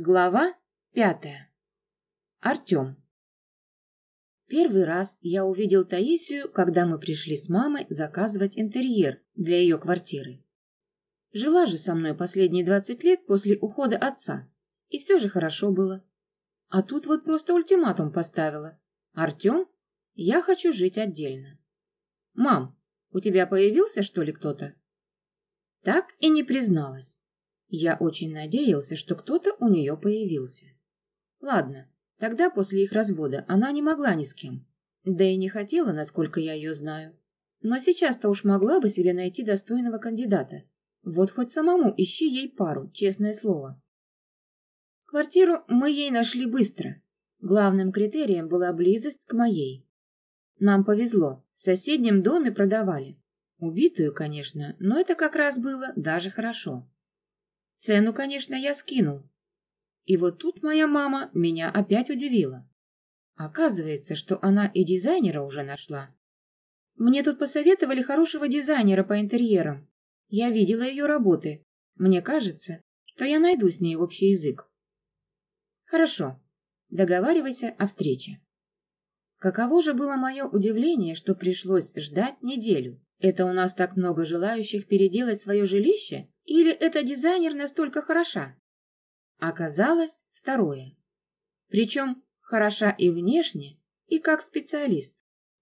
Глава пятая. Артем. Первый раз я увидел Таисию, когда мы пришли с мамой заказывать интерьер для ее квартиры. Жила же со мной последние двадцать лет после ухода отца, и все же хорошо было. А тут вот просто ультиматум поставила. «Артем, я хочу жить отдельно». «Мам, у тебя появился, что ли, кто-то?» Так и не призналась. Я очень надеялся, что кто-то у нее появился. Ладно, тогда после их развода она не могла ни с кем. Да и не хотела, насколько я ее знаю. Но сейчас-то уж могла бы себе найти достойного кандидата. Вот хоть самому ищи ей пару, честное слово. Квартиру мы ей нашли быстро. Главным критерием была близость к моей. Нам повезло, в соседнем доме продавали. Убитую, конечно, но это как раз было даже хорошо. Цену, конечно, я скинул. И вот тут моя мама меня опять удивила. Оказывается, что она и дизайнера уже нашла. Мне тут посоветовали хорошего дизайнера по интерьерам. Я видела ее работы. Мне кажется, что я найду с ней общий язык. Хорошо. Договаривайся о встрече. Каково же было мое удивление, что пришлось ждать неделю. Это у нас так много желающих переделать свое жилище или эта дизайнер настолько хороша? Оказалось второе. Причем хороша и внешне, и как специалист.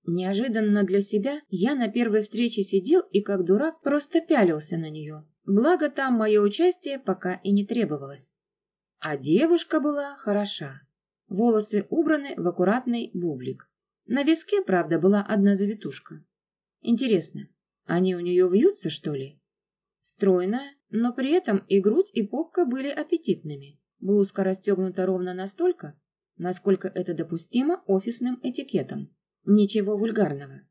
Неожиданно для себя я на первой встрече сидел и как дурак просто пялился на нее. Благо там мое участие пока и не требовалось. А девушка была хороша. Волосы убраны в аккуратный бублик. На виске, правда, была одна завитушка. Интересно, они у нее вьются, что ли? Стройная, но при этом и грудь, и попка были аппетитными. Блузка расстегнута ровно настолько, насколько это допустимо офисным этикетом. Ничего вульгарного.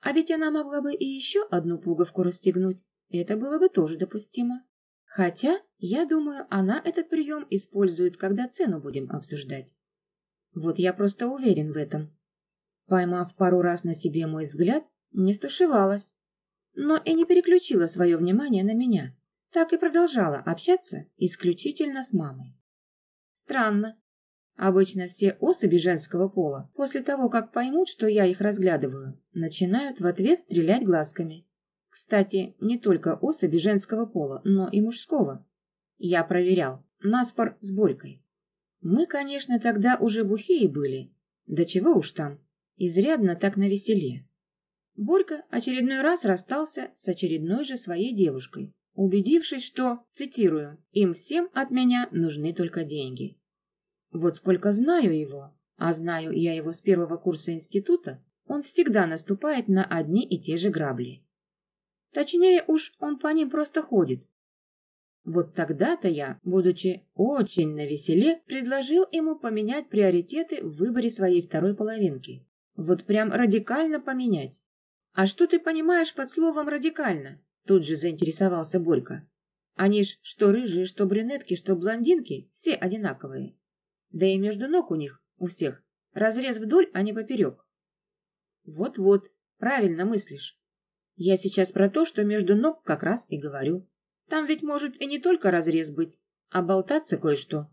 А ведь она могла бы и еще одну пуговку расстегнуть. Это было бы тоже допустимо. Хотя, я думаю, она этот прием использует, когда цену будем обсуждать. Вот я просто уверен в этом. Поймав пару раз на себе мой взгляд, не стушевалась, но и не переключила свое внимание на меня так и продолжала общаться исключительно с мамой. Странно. Обычно все особи женского пола, после того, как поймут, что я их разглядываю, начинают в ответ стрелять глазками. Кстати, не только особи женского пола, но и мужского. Я проверял. Наспор с Борькой. Мы, конечно, тогда уже бухие были. Да чего уж там. Изрядно так навеселе. Борька очередной раз расстался с очередной же своей девушкой, убедившись, что, цитирую, «им всем от меня нужны только деньги». Вот сколько знаю его, а знаю я его с первого курса института, он всегда наступает на одни и те же грабли. Точнее уж, он по ним просто ходит. Вот тогда-то я, будучи очень навеселе, предложил ему поменять приоритеты в выборе своей второй половинки. Вот прям радикально поменять. А что ты понимаешь под словом «радикально»? Тут же заинтересовался Борька. Они ж что рыжие, что брюнетки, что блондинки, все одинаковые. Да и между ног у них, у всех, разрез вдоль, а не поперек. Вот-вот, правильно мыслишь. Я сейчас про то, что между ног как раз и говорю. Там ведь может и не только разрез быть, а болтаться кое-что.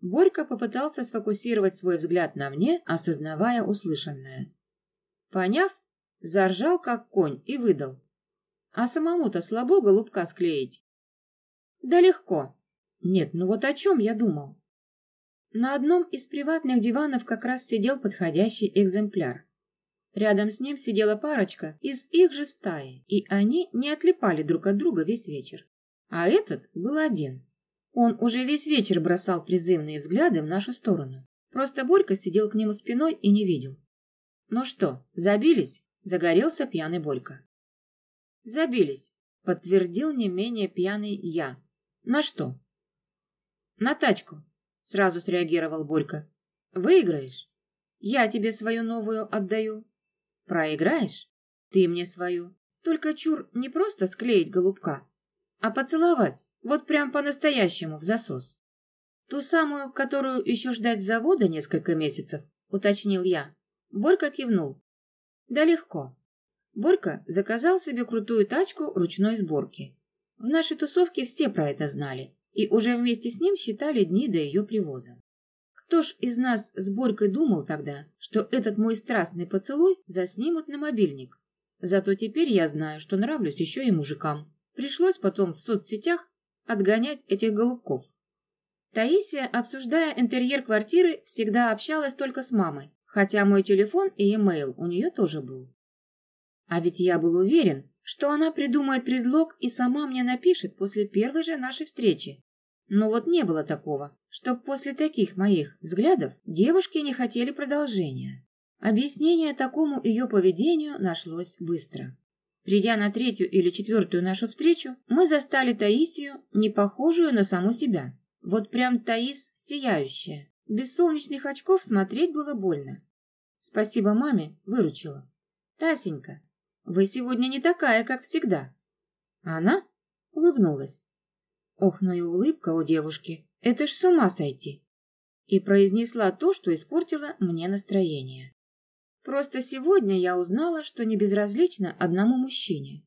Борька попытался сфокусировать свой взгляд на мне, осознавая услышанное. Поняв, заржал как конь и выдал. А самому-то слабо голубка склеить? Да легко. Нет, ну вот о чем я думал? На одном из приватных диванов как раз сидел подходящий экземпляр. Рядом с ним сидела парочка из их же стаи, и они не отлипали друг от друга весь вечер. А этот был один. Он уже весь вечер бросал призывные взгляды в нашу сторону. Просто Борька сидел к нему спиной и не видел. «Ну что, забились?» – загорелся пьяный Борька. Забились, подтвердил не менее пьяный я. На что? На тачку, сразу среагировал Борька. Выиграешь? Я тебе свою новую отдаю. Проиграешь? Ты мне свою. Только чур не просто склеить голубка, а поцеловать, вот прям по-настоящему, в засос. Ту самую, которую еще ждать завода несколько месяцев, уточнил я. Борька кивнул. Да легко. Борька заказал себе крутую тачку ручной сборки. В нашей тусовке все про это знали, и уже вместе с ним считали дни до ее привоза. Кто ж из нас с Борькой думал тогда, что этот мой страстный поцелуй заснимут на мобильник? Зато теперь я знаю, что нравлюсь еще и мужикам. Пришлось потом в соцсетях отгонять этих голубков. Таисия, обсуждая интерьер квартиры, всегда общалась только с мамой, хотя мой телефон и имейл у нее тоже был. А ведь я был уверен, что она придумает предлог и сама мне напишет после первой же нашей встречи. Но вот не было такого, чтоб после таких моих взглядов девушки не хотели продолжения. Объяснение такому ее поведению нашлось быстро. Придя на третью или четвертую нашу встречу, мы застали Таисию, не похожую на саму себя. Вот прям Таис сияющая. Без солнечных очков смотреть было больно. Спасибо маме, выручила. Тасенька, вы сегодня не такая, как всегда. Она улыбнулась. Ох, ну и улыбка у девушки. Это ж с ума сойти. И произнесла то, что испортило мне настроение. Просто сегодня я узнала, что не безразлично одному мужчине.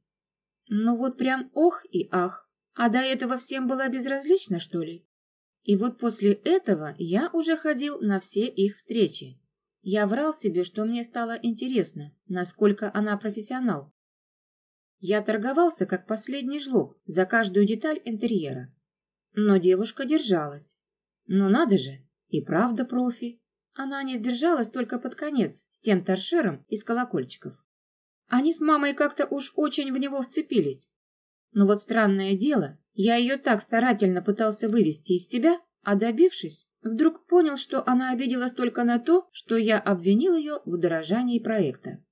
Ну вот прям ох и ах. А до этого всем была безразлична, что ли? И вот после этого я уже ходил на все их встречи. Я врал себе, что мне стало интересно, насколько она профессионал. Я торговался, как последний жлоб, за каждую деталь интерьера. Но девушка держалась. Но надо же, и правда профи. Она не сдержалась только под конец, с тем торшером из колокольчиков. Они с мамой как-то уж очень в него вцепились. Но вот странное дело, я ее так старательно пытался вывести из себя, а добившись, Вдруг понял, что она обиделась только на то, что я обвинил ее в дорожании проекта.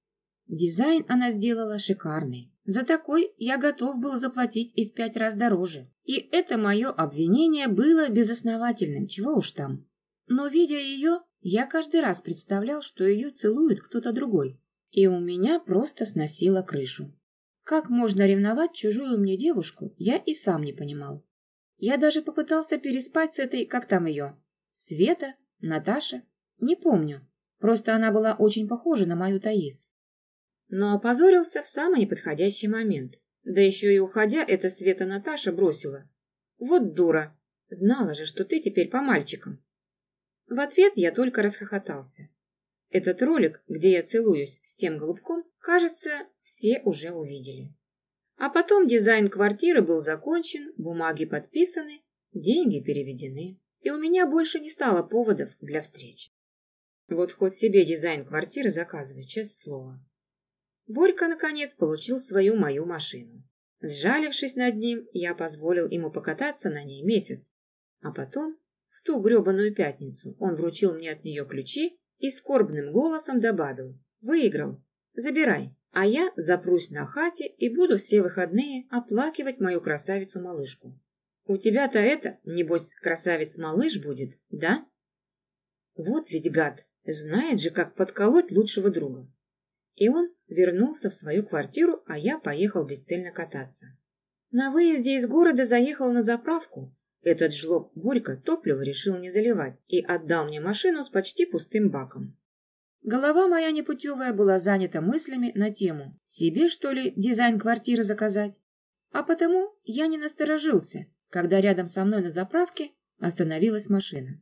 Дизайн она сделала шикарный. За такой я готов был заплатить и в пять раз дороже. И это мое обвинение было безосновательным, чего уж там. Но, видя ее, я каждый раз представлял, что ее целует кто-то другой. И у меня просто сносило крышу. Как можно ревновать чужую мне девушку, я и сам не понимал. Я даже попытался переспать с этой, как там ее, Света? Наташа? Не помню. Просто она была очень похожа на мою Таис. Но опозорился в самый неподходящий момент. Да еще и уходя, эта Света Наташа бросила. Вот дура. Знала же, что ты теперь по мальчикам. В ответ я только расхохотался. Этот ролик, где я целуюсь с тем голубком, кажется, все уже увидели. А потом дизайн квартиры был закончен, бумаги подписаны, деньги переведены и у меня больше не стало поводов для встреч. Вот хоть себе дизайн квартиры заказывай, честное слово. Борька, наконец, получил свою мою машину. Сжалившись над ним, я позволил ему покататься на ней месяц. А потом, в ту гребаную пятницу, он вручил мне от нее ключи и скорбным голосом добавил «Выиграл, забирай, а я запрусь на хате и буду все выходные оплакивать мою красавицу-малышку». У тебя-то это, небось, красавец-малыш будет, да? Вот ведь гад, знает же, как подколоть лучшего друга. И он вернулся в свою квартиру, а я поехал бесцельно кататься. На выезде из города заехал на заправку. Этот жлоб Борька топливо решил не заливать и отдал мне машину с почти пустым баком. Голова моя непутевая была занята мыслями на тему, себе, что ли, дизайн квартиры заказать. А потому я не насторожился когда рядом со мной на заправке остановилась машина.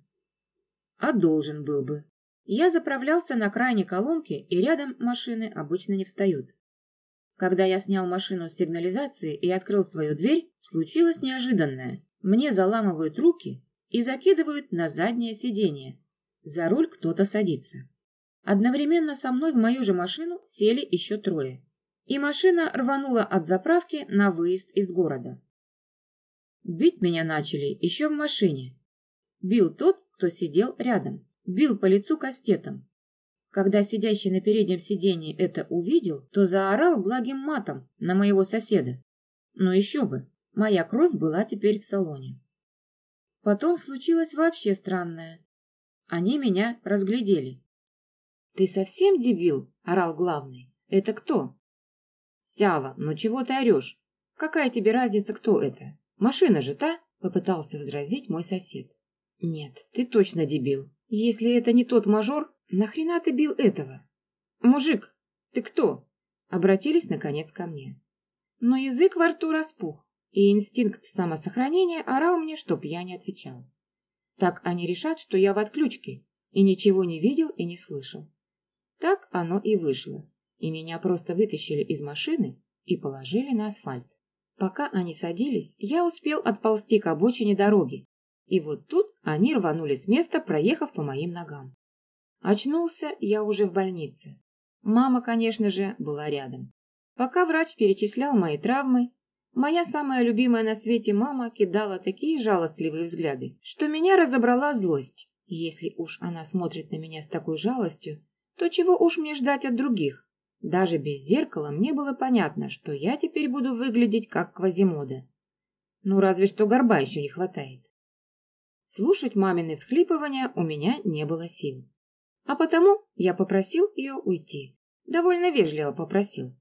А должен был бы. Я заправлялся на крайней колонке, и рядом машины обычно не встают. Когда я снял машину с сигнализации и открыл свою дверь, случилось неожиданное. Мне заламывают руки и закидывают на заднее сиденье. За руль кто-то садится. Одновременно со мной в мою же машину сели еще трое. И машина рванула от заправки на выезд из города. Бить меня начали еще в машине. Бил тот, кто сидел рядом. Бил по лицу кастетом. Когда сидящий на переднем сиденье это увидел, то заорал благим матом на моего соседа. Но еще бы, моя кровь была теперь в салоне. Потом случилось вообще странное. Они меня разглядели. «Ты совсем дебил?» – орал главный. «Это кто?» «Сява, ну чего ты орешь? Какая тебе разница, кто это? Машина же та, попытался возразить мой сосед. Нет, ты точно дебил. Если это не тот мажор, нахрена ты бил этого? Мужик, ты кто? Обратились наконец ко мне. Но язык во рту распух. и инстинкт самосохранения орал мне, чтоб я не отвечал. Так они решат, что я в отключке и ничего не видел и не слышал. Так оно и вышло, и меня просто вытащили из машины и положили на асфальт. Пока они садились, я успел отползти к обочине дороги, и вот тут они рванули с места, проехав по моим ногам. Очнулся я уже в больнице. Мама, конечно же, была рядом. Пока врач перечислял мои травмы, моя самая любимая на свете мама кидала такие жалостливые взгляды, что меня разобрала злость. Если уж она смотрит на меня с такой жалостью, то чего уж мне ждать от других? Даже без зеркала мне было понятно, что я теперь буду выглядеть как Квазимода. Ну, разве что горба еще не хватает. Слушать мамины всхлипывания у меня не было сил. А потому я попросил ее уйти. Довольно вежливо попросил.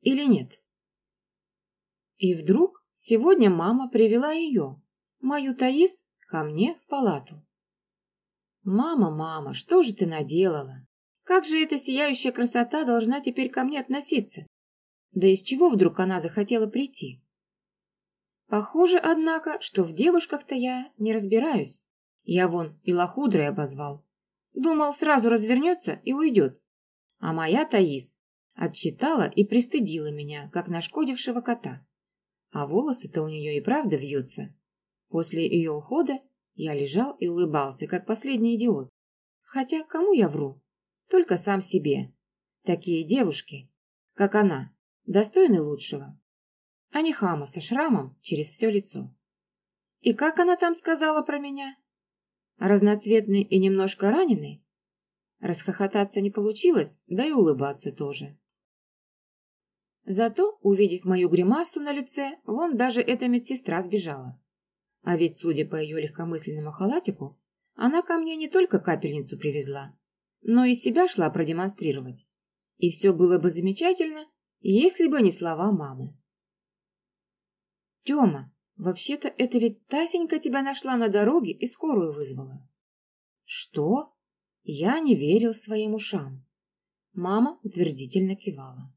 Или нет? И вдруг сегодня мама привела ее, мою Таис, ко мне в палату. «Мама, мама, что же ты наделала? Как же эта сияющая красота должна теперь ко мне относиться? Да из чего вдруг она захотела прийти?» Похоже, однако, что в девушках-то я не разбираюсь. Я вон и лохудрой обозвал. Думал, сразу развернется и уйдет. А моя Таис отчитала и пристыдила меня, как нашкодившего кота. А волосы-то у нее и правда вьются. После ее ухода я лежал и улыбался, как последний идиот. Хотя кому я вру? Только сам себе. Такие девушки, как она, достойны лучшего. А не хама со шрамом через все лицо. И как она там сказала про меня? Разноцветный и немножко раненый? Расхохотаться не получилось, да и улыбаться тоже. Зато, увидев мою гримасу на лице, вон даже эта медсестра сбежала. А ведь, судя по ее легкомысленному халатику, она ко мне не только капельницу привезла, но и себя шла продемонстрировать. И все было бы замечательно, если бы не слова мамы. «Тема, вообще-то это ведь Тасенька тебя нашла на дороге и скорую вызвала». «Что?» Я не верил своим ушам. Мама утвердительно кивала.